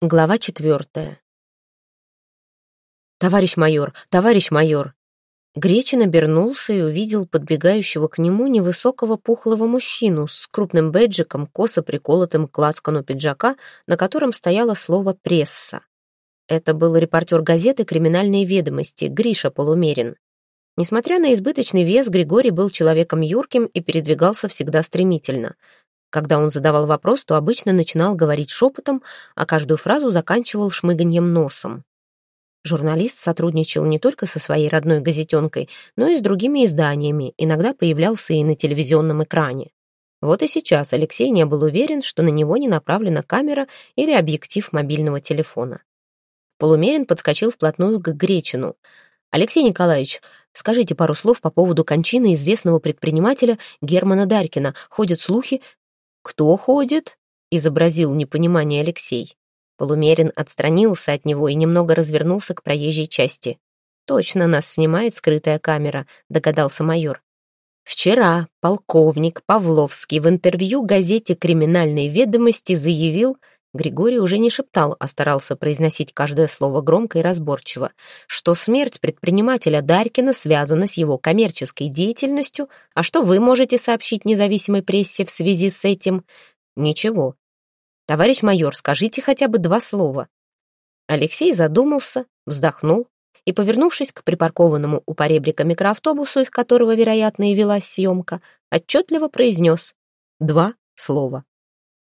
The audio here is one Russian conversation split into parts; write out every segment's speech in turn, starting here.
Глава четвертая. «Товарищ майор! Товарищ майор!» Гречин обернулся и увидел подбегающего к нему невысокого пухлого мужчину с крупным бэджиком, косо приколотым к лацкану пиджака, на котором стояло слово «пресса». Это был репортер газеты «Криминальные ведомости» Гриша Полумерин. Несмотря на избыточный вес, Григорий был человеком юрким и передвигался всегда стремительно — когда он задавал вопрос, то обычно начинал говорить шепотом, а каждую фразу заканчивал шмыганьем носом. Журналист сотрудничал не только со своей родной газетенкой, но и с другими изданиями, иногда появлялся и на телевизионном экране. Вот и сейчас Алексей не был уверен, что на него не направлена камера или объектив мобильного телефона. Полумерин подскочил вплотную к Гречину. «Алексей Николаевич, скажите пару слов по поводу кончины известного предпринимателя Германа Дарькина. Ходят слухи, «Кто ходит?» — изобразил непонимание Алексей. Полумерин отстранился от него и немного развернулся к проезжей части. «Точно нас снимает скрытая камера», — догадался майор. Вчера полковник Павловский в интервью газете «Криминальные ведомости» заявил, Григорий уже не шептал, а старался произносить каждое слово громко и разборчиво, что смерть предпринимателя Дарькина связана с его коммерческой деятельностью, а что вы можете сообщить независимой прессе в связи с этим? Ничего. Товарищ майор, скажите хотя бы два слова. Алексей задумался, вздохнул и, повернувшись к припаркованному у поребрика микроавтобусу, из которого, вероятно, и велась съемка, отчетливо произнес два слова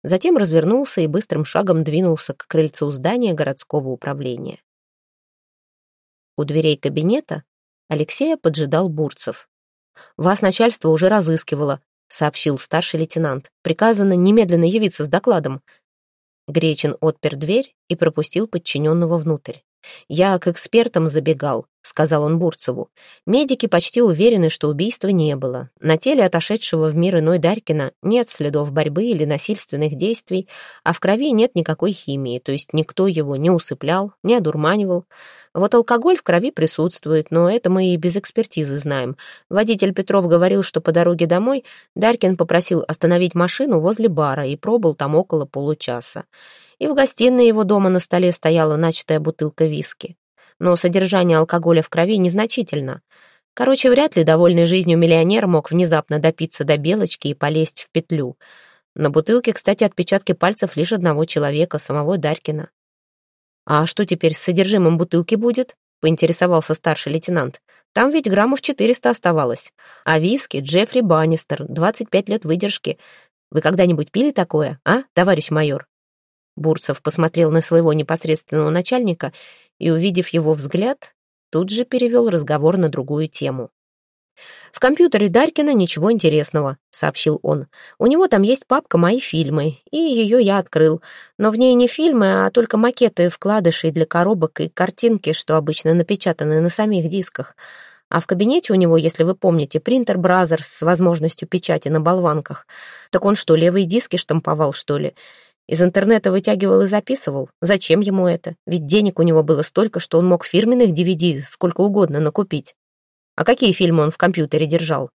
затем развернулся и быстрым шагом двинулся к крыльцу здания городского управления. У дверей кабинета Алексея поджидал Бурцев. «Вас начальство уже разыскивало», — сообщил старший лейтенант. «Приказано немедленно явиться с докладом». Гречин отпер дверь и пропустил подчиненного внутрь. «Я к экспертам забегал», — сказал он Бурцеву. «Медики почти уверены, что убийства не было. На теле отошедшего в мир иной Дарькина нет следов борьбы или насильственных действий, а в крови нет никакой химии, то есть никто его не усыплял, не одурманивал. Вот алкоголь в крови присутствует, но это мы и без экспертизы знаем. Водитель Петров говорил, что по дороге домой Дарькин попросил остановить машину возле бара и пробыл там около получаса и в гостиной его дома на столе стояла начатая бутылка виски. Но содержание алкоголя в крови незначительно. Короче, вряд ли довольный жизнью миллионер мог внезапно допиться до белочки и полезть в петлю. На бутылке, кстати, отпечатки пальцев лишь одного человека, самого Дарькина. «А что теперь с содержимым бутылки будет?» — поинтересовался старший лейтенант. «Там ведь граммов 400 оставалось. А виски Джеффри Баннистер, 25 лет выдержки. Вы когда-нибудь пили такое, а, товарищ майор?» Бурцев посмотрел на своего непосредственного начальника и, увидев его взгляд, тут же перевел разговор на другую тему. «В компьютере Дарькина ничего интересного», — сообщил он. «У него там есть папка «Мои фильмы», и ее я открыл. Но в ней не фильмы, а только макеты вкладышей для коробок и картинки, что обычно напечатаны на самих дисках. А в кабинете у него, если вы помните, принтер Brothers с возможностью печати на болванках. Так он что, левые диски штамповал, что ли? Из интернета вытягивал и записывал. Зачем ему это? Ведь денег у него было столько, что он мог фирменных DVD сколько угодно накупить. А какие фильмы он в компьютере держал?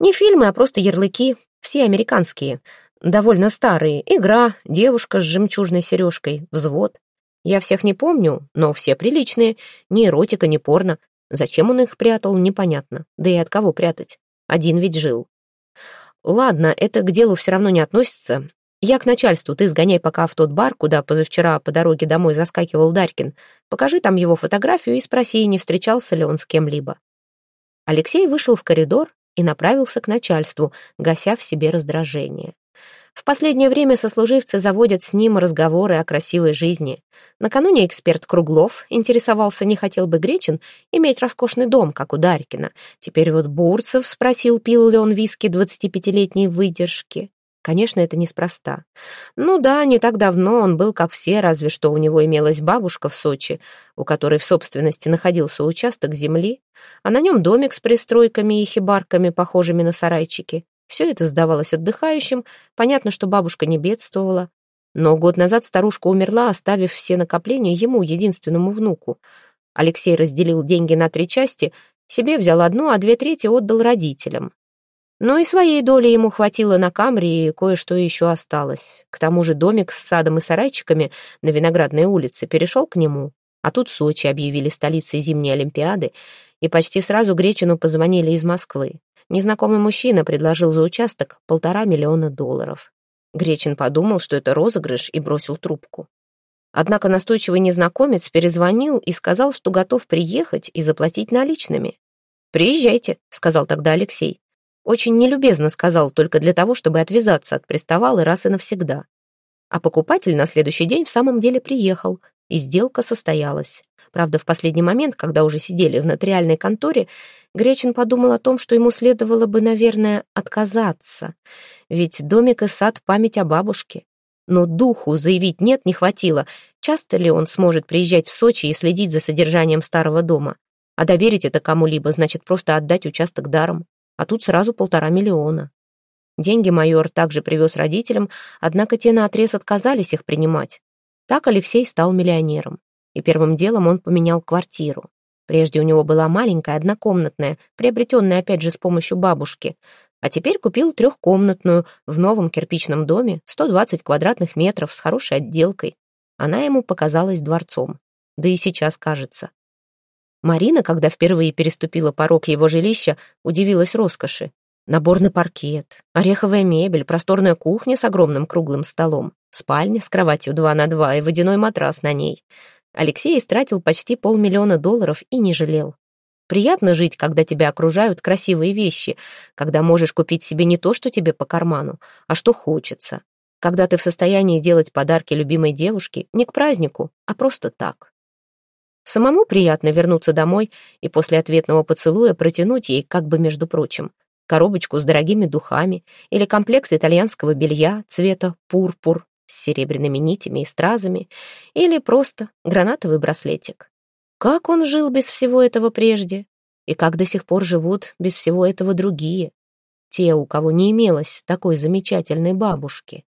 Не фильмы, а просто ярлыки. Все американские. Довольно старые. Игра, девушка с жемчужной сережкой, взвод. Я всех не помню, но все приличные. Ни эротика, ни порно. Зачем он их прятал, непонятно. Да и от кого прятать? Один ведь жил. Ладно, это к делу все равно не относится. «Я к начальству, ты сгоняй пока в тот бар, куда позавчера по дороге домой заскакивал Дарькин. Покажи там его фотографию и спроси, не встречался ли он с кем-либо». Алексей вышел в коридор и направился к начальству, гася в себе раздражение. В последнее время сослуживцы заводят с ним разговоры о красивой жизни. Накануне эксперт Круглов интересовался, не хотел бы Гречин иметь роскошный дом, как у Дарькина. Теперь вот Бурцев спросил, пил ли он виски двадцатипятилетней выдержки. Конечно, это неспроста. Ну да, не так давно он был как все, разве что у него имелась бабушка в Сочи, у которой в собственности находился участок земли, а на нем домик с пристройками и хибарками, похожими на сарайчики. Все это сдавалось отдыхающим, понятно, что бабушка не бедствовала. Но год назад старушка умерла, оставив все накопления ему, единственному внуку. Алексей разделил деньги на три части, себе взял одну, а две трети отдал родителям. Но и своей доли ему хватило на Камри, и кое-что еще осталось. К тому же домик с садом и сарайчиками на Виноградной улице перешел к нему. А тут Сочи объявили столицей зимней Олимпиады, и почти сразу Гречину позвонили из Москвы. Незнакомый мужчина предложил за участок полтора миллиона долларов. Гречин подумал, что это розыгрыш, и бросил трубку. Однако настойчивый незнакомец перезвонил и сказал, что готов приехать и заплатить наличными. «Приезжайте», — сказал тогда Алексей. Очень нелюбезно сказал, только для того, чтобы отвязаться от приставалы раз и навсегда. А покупатель на следующий день в самом деле приехал, и сделка состоялась. Правда, в последний момент, когда уже сидели в нотариальной конторе, Гречин подумал о том, что ему следовало бы, наверное, отказаться. Ведь домик и сад — память о бабушке. Но духу заявить «нет» не хватило. Часто ли он сможет приезжать в Сочи и следить за содержанием старого дома? А доверить это кому-либо значит просто отдать участок даром а тут сразу полтора миллиона. Деньги майор также привез родителям, однако те наотрез отказались их принимать. Так Алексей стал миллионером, и первым делом он поменял квартиру. Прежде у него была маленькая однокомнатная, приобретенная опять же с помощью бабушки, а теперь купил трехкомнатную в новом кирпичном доме, 120 квадратных метров с хорошей отделкой. Она ему показалась дворцом, да и сейчас кажется. Марина, когда впервые переступила порог его жилища, удивилась роскоши. Наборный паркет, ореховая мебель, просторная кухня с огромным круглым столом, спальня с кроватью 2 на 2 и водяной матрас на ней. Алексей истратил почти полмиллиона долларов и не жалел. Приятно жить, когда тебя окружают красивые вещи, когда можешь купить себе не то, что тебе по карману, а что хочется. Когда ты в состоянии делать подарки любимой девушке не к празднику, а просто так. Самому приятно вернуться домой и после ответного поцелуя протянуть ей, как бы между прочим, коробочку с дорогими духами или комплект итальянского белья цвета пурпур с серебряными нитями и стразами или просто гранатовый браслетик. Как он жил без всего этого прежде? И как до сих пор живут без всего этого другие? Те, у кого не имелось такой замечательной бабушки.